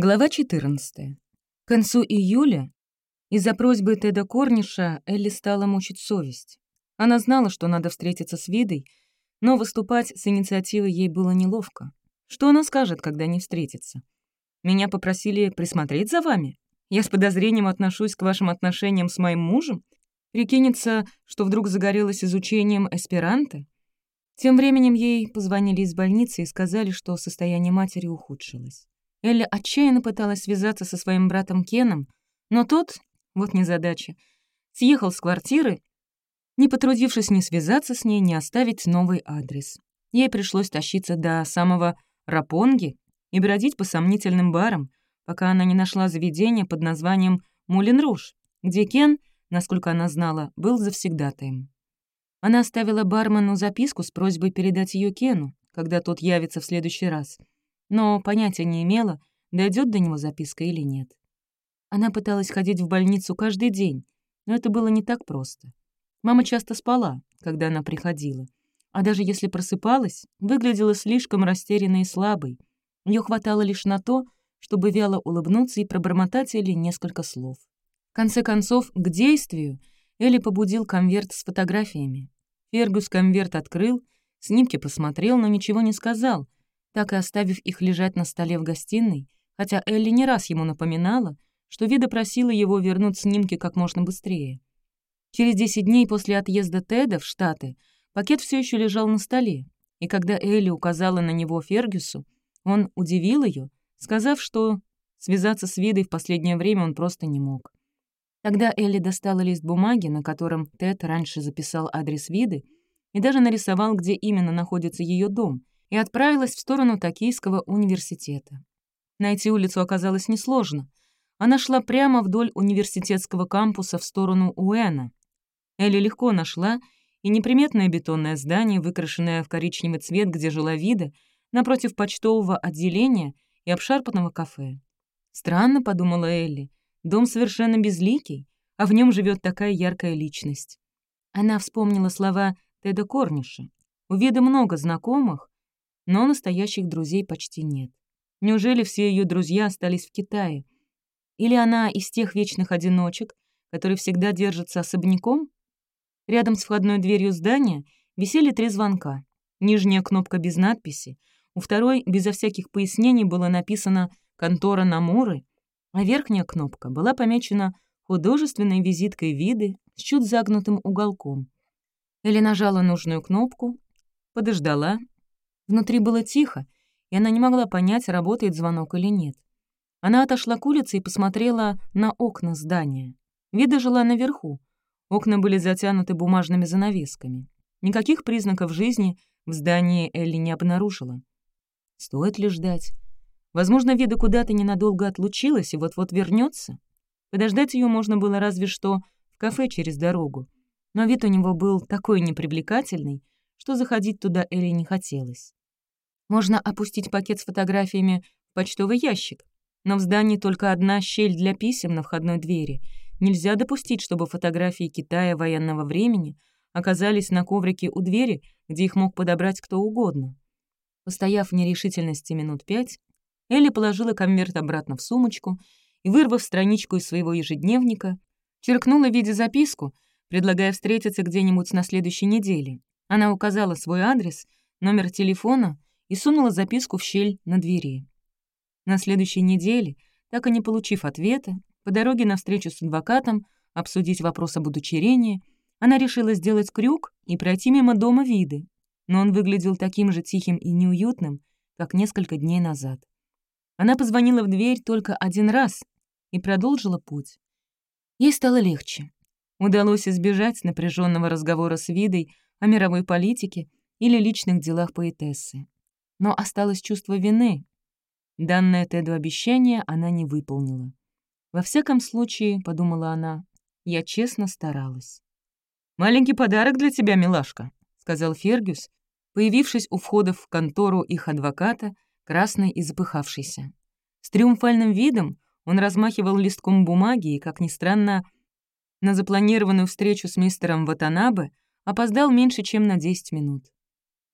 Глава 14. К концу июля из-за просьбы Теда Корниша Элли стала мучить совесть. Она знала, что надо встретиться с Видой, но выступать с инициативой ей было неловко. Что она скажет, когда не встретится? Меня попросили присмотреть за вами? Я с подозрением отношусь к вашим отношениям с моим мужем? Прикинется, что вдруг загорелась изучением эсперанто? Тем временем ей позвонили из больницы и сказали, что состояние матери ухудшилось. Элли отчаянно пыталась связаться со своим братом Кеном, но тот, вот незадача, съехал с квартиры, не потрудившись ни связаться с ней, ни оставить новый адрес. Ей пришлось тащиться до самого Рапонги и бродить по сомнительным барам, пока она не нашла заведение под названием «Мулин Руж», где Кен, насколько она знала, был завсегдатаем. Она оставила бармену записку с просьбой передать ее Кену, когда тот явится в следующий раз — но понятия не имела, дойдет до него записка или нет. Она пыталась ходить в больницу каждый день, но это было не так просто. Мама часто спала, когда она приходила, а даже если просыпалась, выглядела слишком растерянной и слабой. Ее хватало лишь на то, чтобы вяло улыбнуться и пробормотать Элли несколько слов. В конце концов, к действию Элли побудил конверт с фотографиями. Фергус конверт открыл, снимки посмотрел, но ничего не сказал — так и оставив их лежать на столе в гостиной, хотя Элли не раз ему напоминала, что Вида просила его вернуть снимки как можно быстрее. Через 10 дней после отъезда Теда в Штаты пакет все еще лежал на столе, и когда Элли указала на него Фергюсу, он удивил ее, сказав, что связаться с Видой в последнее время он просто не мог. Тогда Элли достала лист бумаги, на котором Тед раньше записал адрес Виды, и даже нарисовал, где именно находится ее дом, и отправилась в сторону Токийского университета. Найти улицу оказалось несложно. Она шла прямо вдоль университетского кампуса в сторону Уэна. Элли легко нашла и неприметное бетонное здание, выкрашенное в коричневый цвет, где жила Вида, напротив почтового отделения и обшарпанного кафе. «Странно», — подумала Элли, — «дом совершенно безликий, а в нем живет такая яркая личность». Она вспомнила слова Теда Корниша. У Виды много знакомых, но настоящих друзей почти нет. Неужели все ее друзья остались в Китае? Или она из тех вечных одиночек, которые всегда держатся особняком? Рядом с входной дверью здания висели три звонка. Нижняя кнопка без надписи, у второй безо всяких пояснений было написано «Контора Намуры», а верхняя кнопка была помечена художественной визиткой виды с чуть загнутым уголком. Или нажала нужную кнопку, подождала, Внутри было тихо, и она не могла понять, работает звонок или нет. Она отошла к улице и посмотрела на окна здания. Вида жила наверху. Окна были затянуты бумажными занавесками. Никаких признаков жизни в здании Элли не обнаружила. Стоит ли ждать? Возможно, Вида куда-то ненадолго отлучилась и вот-вот вернется. Подождать ее можно было разве что в кафе через дорогу. Но вид у него был такой непривлекательный, что заходить туда Элли не хотелось. Можно опустить пакет с фотографиями в почтовый ящик, но в здании только одна щель для писем на входной двери. Нельзя допустить, чтобы фотографии Китая военного времени оказались на коврике у двери, где их мог подобрать кто угодно. Постояв в нерешительности минут пять, Элли положила конверт обратно в сумочку и, вырвав страничку из своего ежедневника, черкнула в виде записку, предлагая встретиться где-нибудь на следующей неделе. Она указала свой адрес, номер телефона и сунула записку в щель на двери. На следующей неделе, так и не получив ответа, по дороге на встречу с адвокатом обсудить вопрос об удочерении, она решила сделать крюк и пройти мимо дома виды, но он выглядел таким же тихим и неуютным, как несколько дней назад. Она позвонила в дверь только один раз и продолжила путь. Ей стало легче. Удалось избежать напряженного разговора с Видой о мировой политике или личных делах поэтессы но осталось чувство вины. Данное Теду обещание она не выполнила. «Во всяком случае», — подумала она, — «я честно старалась». «Маленький подарок для тебя, милашка», — сказал Фергюс, появившись у входа в контору их адвоката, красный и запыхавшийся. С триумфальным видом он размахивал листком бумаги и, как ни странно, на запланированную встречу с мистером Ватанабе опоздал меньше, чем на 10 минут.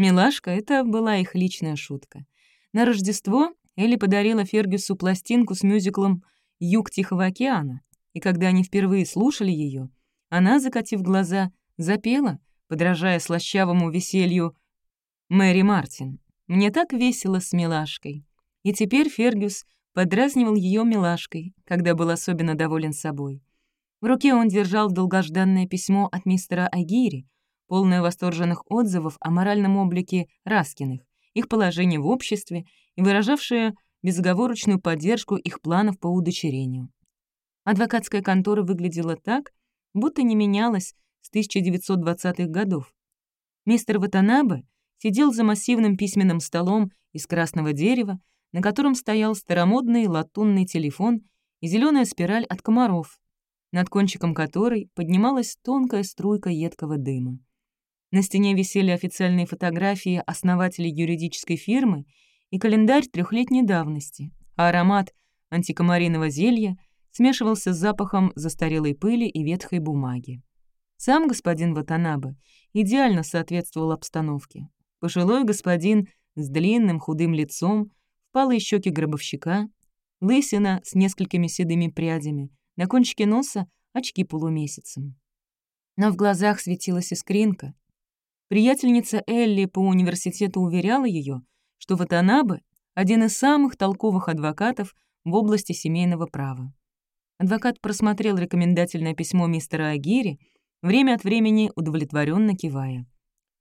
Милашка — это была их личная шутка. На Рождество Элли подарила Фергюсу пластинку с мюзиклом «Юг Тихого океана», и когда они впервые слушали ее, она, закатив глаза, запела, подражая слащавому веселью Мэри Мартин. «Мне так весело с милашкой». И теперь Фергюс подразнивал ее милашкой, когда был особенно доволен собой. В руке он держал долгожданное письмо от мистера Агири, полное восторженных отзывов о моральном облике Раскиных, их положении в обществе и выражавшее безоговорочную поддержку их планов по удочерению. Адвокатская контора выглядела так, будто не менялась с 1920-х годов. Мистер Ватанабе сидел за массивным письменным столом из красного дерева, на котором стоял старомодный латунный телефон и зеленая спираль от комаров, над кончиком которой поднималась тонкая струйка едкого дыма. На стене висели официальные фотографии основателей юридической фирмы и календарь трехлетней давности, а аромат антикомариного зелья смешивался с запахом застарелой пыли и ветхой бумаги. Сам господин Ватанабе идеально соответствовал обстановке. Пожилой господин с длинным худым лицом, впалые щеки гробовщика, лысина с несколькими седыми прядями, на кончике носа очки полумесяцем. Но в глазах светилась искринка, Приятельница Элли по университету уверяла ее, что Ватанабе — один из самых толковых адвокатов в области семейного права. Адвокат просмотрел рекомендательное письмо мистера Агири, время от времени удовлетворенно кивая.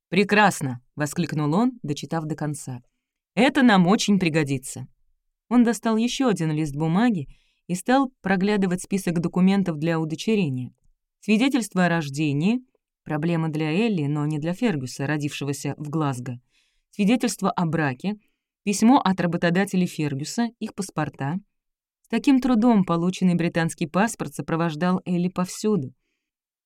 «Прекрасно!» — воскликнул он, дочитав до конца. «Это нам очень пригодится». Он достал еще один лист бумаги и стал проглядывать список документов для удочерения. Свидетельство о рождении, Проблема для Элли, но не для Фергюса, родившегося в Глазго. Свидетельство о браке, письмо от работодателей Фергюса, их паспорта. С таким трудом полученный британский паспорт сопровождал Элли повсюду.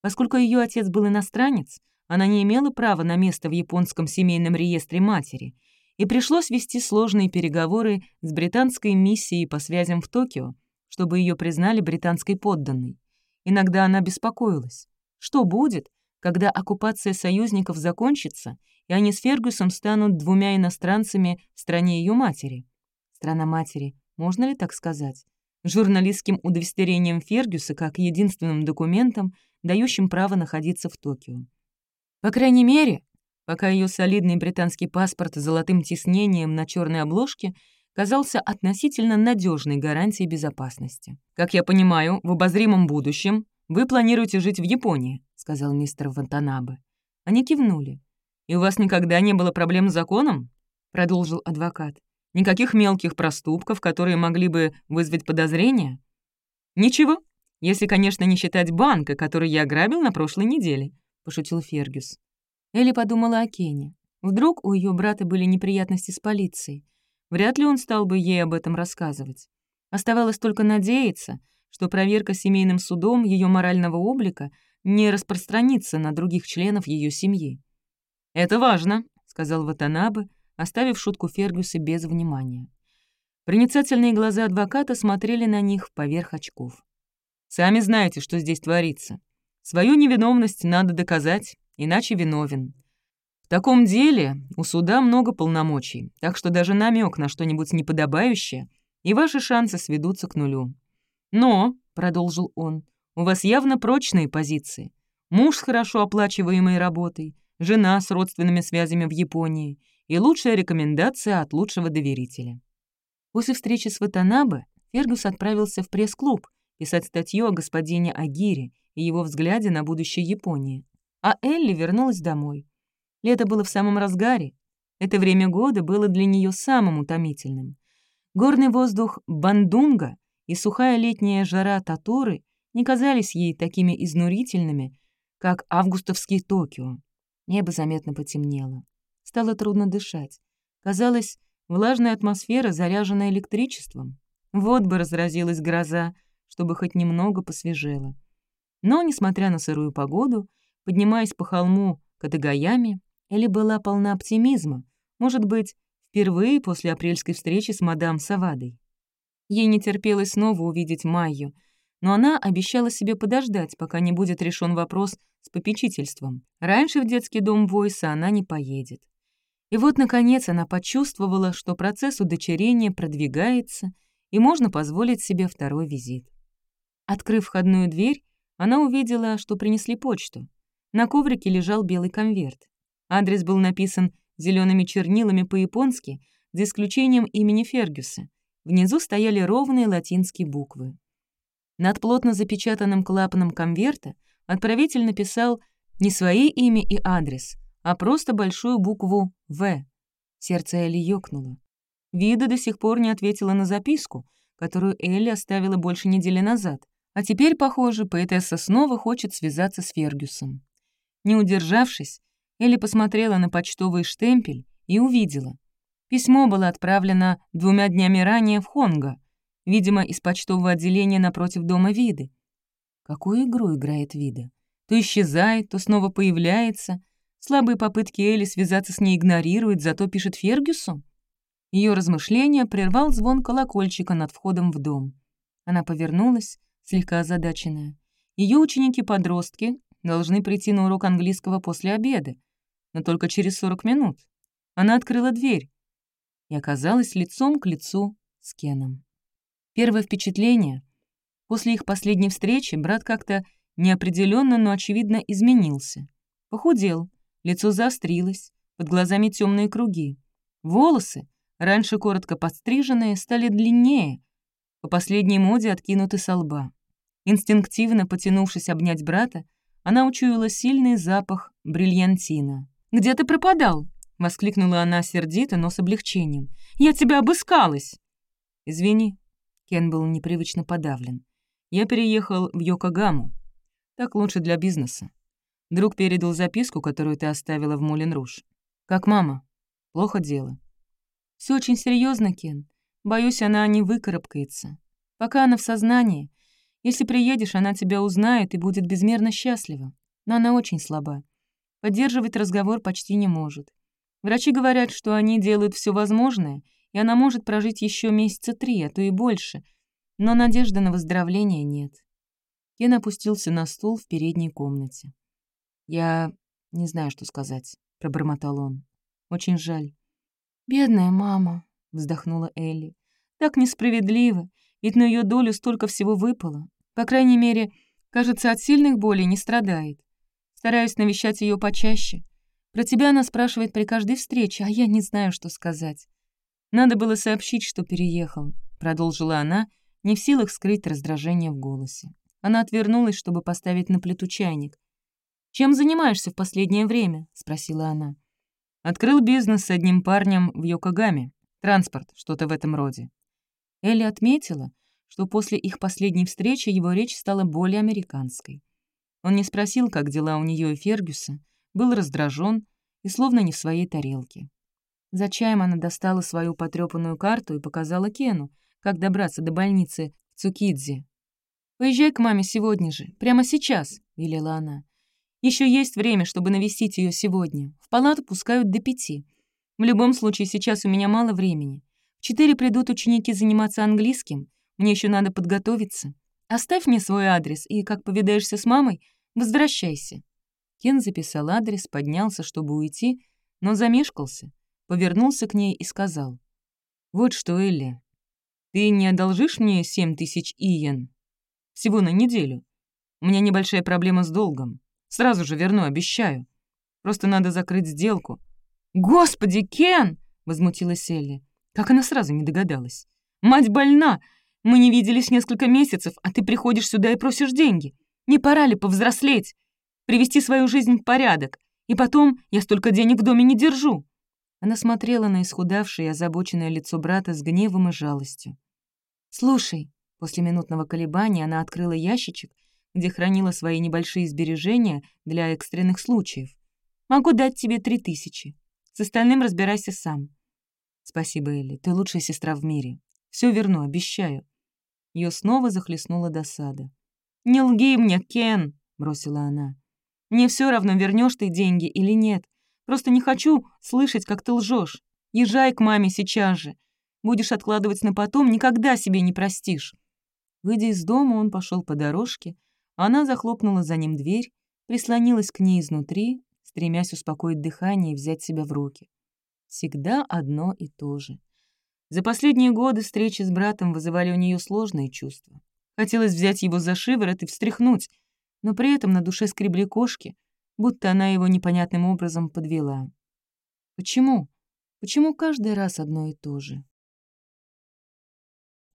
Поскольку ее отец был иностранец, она не имела права на место в японском семейном реестре матери, и пришлось вести сложные переговоры с британской миссией по связям в Токио, чтобы ее признали британской подданной. Иногда она беспокоилась. Что будет, когда оккупация союзников закончится, и они с Фергюсом станут двумя иностранцами в стране ее матери. Страна матери, можно ли так сказать? Журналистским удостоверением Фергюса как единственным документом, дающим право находиться в Токио. По крайней мере, пока ее солидный британский паспорт с золотым тиснением на черной обложке казался относительно надежной гарантией безопасности. Как я понимаю, в обозримом будущем вы планируете жить в Японии сказал мистер Вантанабе. Они кивнули. «И у вас никогда не было проблем с законом?» — продолжил адвокат. «Никаких мелких проступков, которые могли бы вызвать подозрения?» «Ничего, если, конечно, не считать банка, который я ограбил на прошлой неделе», — пошутил Фергюс. Элли подумала о Кене. Вдруг у ее брата были неприятности с полицией. Вряд ли он стал бы ей об этом рассказывать. Оставалось только надеяться, что проверка семейным судом ее морального облика не распространится на других членов ее семьи. «Это важно», — сказал Ватанабе, оставив шутку Фергюса без внимания. Проницательные глаза адвоката смотрели на них поверх очков. «Сами знаете, что здесь творится. Свою невиновность надо доказать, иначе виновен. В таком деле у суда много полномочий, так что даже намек на что-нибудь неподобающее, и ваши шансы сведутся к нулю. Но, — продолжил он, у вас явно прочные позиции. Муж с хорошо оплачиваемой работой, жена с родственными связями в Японии и лучшая рекомендация от лучшего доверителя. После встречи с Ватанабе Фергус отправился в пресс-клуб писать статью о господине Агире и его взгляде на будущее Японии. А Элли вернулась домой. Лето было в самом разгаре. Это время года было для нее самым утомительным. Горный воздух Бандунга и сухая летняя жара Татуры не казались ей такими изнурительными, как августовский Токио. Небо заметно потемнело. Стало трудно дышать. Казалось, влажная атмосфера заряжена электричеством. Вот бы разразилась гроза, чтобы хоть немного посвежело. Но, несмотря на сырую погоду, поднимаясь по холму Катагаями, Элли была полна оптимизма, может быть, впервые после апрельской встречи с мадам Савадой. Ей не терпелось снова увидеть Майю, но она обещала себе подождать, пока не будет решен вопрос с попечительством. Раньше в детский дом Войса она не поедет. И вот, наконец, она почувствовала, что процесс удочерения продвигается, и можно позволить себе второй визит. Открыв входную дверь, она увидела, что принесли почту. На коврике лежал белый конверт. Адрес был написан зелеными чернилами по-японски, за исключением имени Фергюса. Внизу стояли ровные латинские буквы. Над плотно запечатанным клапаном конверта отправитель написал не свое имя и адрес, а просто большую букву «В». Сердце Элли ёкнуло. Вида до сих пор не ответила на записку, которую Элли оставила больше недели назад, а теперь, похоже, поэтесса снова хочет связаться с Фергюсом. Не удержавшись, Элли посмотрела на почтовый штемпель и увидела. Письмо было отправлено двумя днями ранее в Хонго, видимо, из почтового отделения напротив дома Виды. Какую игру играет Вида? То исчезает, то снова появляется. Слабые попытки Элли связаться с ней игнорирует, зато пишет Фергюсу. Ее размышления прервал звон колокольчика над входом в дом. Она повернулась, слегка озадаченная. Ее ученики-подростки должны прийти на урок английского после обеда, но только через 40 минут. Она открыла дверь и оказалась лицом к лицу с Кеном. Первое впечатление — после их последней встречи брат как-то неопределенно, но очевидно изменился. Похудел, лицо заострилось, под глазами темные круги. Волосы, раньше коротко подстриженные, стали длиннее, по последней моде откинуты со лба. Инстинктивно потянувшись обнять брата, она учуяла сильный запах бриллиантина. «Где ты пропадал?» — воскликнула она сердито, но с облегчением. «Я тебя обыскалась!» «Извини», — Кен был непривычно подавлен. «Я переехал в Йокогаму. Так лучше для бизнеса. Друг передал записку, которую ты оставила в Мулен-Руш. Как мама? Плохо дело. Все очень серьезно, Кен. Боюсь, она не выкарабкается. Пока она в сознании. Если приедешь, она тебя узнает и будет безмерно счастлива. Но она очень слаба. Поддерживать разговор почти не может. Врачи говорят, что они делают все возможное, и она может прожить еще месяца три, а то и больше. Но надежды на выздоровление нет. Кен опустился на стул в передней комнате. «Я не знаю, что сказать», — пробормотал он. «Очень жаль». «Бедная мама», — вздохнула Элли. «Так несправедливо, ведь на ее долю столько всего выпало. По крайней мере, кажется, от сильных болей не страдает. Стараюсь навещать ее почаще. Про тебя она спрашивает при каждой встрече, а я не знаю, что сказать. Надо было сообщить, что переехал, продолжила она, не в силах скрыть раздражение в голосе. Она отвернулась, чтобы поставить на плиту чайник. «Чем занимаешься в последнее время?» — спросила она. «Открыл бизнес с одним парнем в Йокогаме. Транспорт, что-то в этом роде». Элли отметила, что после их последней встречи его речь стала более американской. Он не спросил, как дела у нее и Фергюса, был раздражен и словно не в своей тарелке. За чаем она достала свою потрепанную карту и показала Кену, как добраться до больницы в Цукидзе. «Поезжай к маме сегодня же, прямо сейчас», — велела она. Еще есть время, чтобы навестить ее сегодня. В палату пускают до пяти. В любом случае, сейчас у меня мало времени. В четыре придут ученики заниматься английским. Мне еще надо подготовиться. Оставь мне свой адрес, и, как повидаешься с мамой, возвращайся». Кен записал адрес, поднялся, чтобы уйти, но замешкался, повернулся к ней и сказал. «Вот что, Элли, ты не одолжишь мне семь тысяч иен? Всего на неделю. У меня небольшая проблема с долгом. Сразу же верну, обещаю. Просто надо закрыть сделку». «Господи, Кен!» — возмутилась Элли. Как она сразу не догадалась? «Мать больна! Мы не виделись несколько месяцев, а ты приходишь сюда и просишь деньги. Не пора ли повзрослеть? Привести свою жизнь в порядок? И потом, я столько денег в доме не держу». Она смотрела на исхудавшее и озабоченное лицо брата с гневом и жалостью. «Слушай», — после минутного колебания она открыла ящичек, где хранила свои небольшие сбережения для экстренных случаев. «Могу дать тебе три тысячи. С остальным разбирайся сам». «Спасибо, Элли, ты лучшая сестра в мире. Все верну, обещаю. Ее снова захлестнула досада. «Не лги мне, Кен!» — бросила она. «Мне все равно, вернешь ты деньги или нет. Просто не хочу слышать, как ты лжешь. Езжай к маме сейчас же. Будешь откладывать на потом, никогда себе не простишь». Выйдя из дома, он пошел по дорожке, она захлопнула за ним дверь, прислонилась к ней изнутри, стремясь успокоить дыхание и взять себя в руки. Всегда одно и то же. За последние годы встречи с братом вызывали у нее сложные чувства. Хотелось взять его за шиворот и встряхнуть, но при этом на душе скребли кошки, будто она его непонятным образом подвела. Почему? Почему каждый раз одно и то же?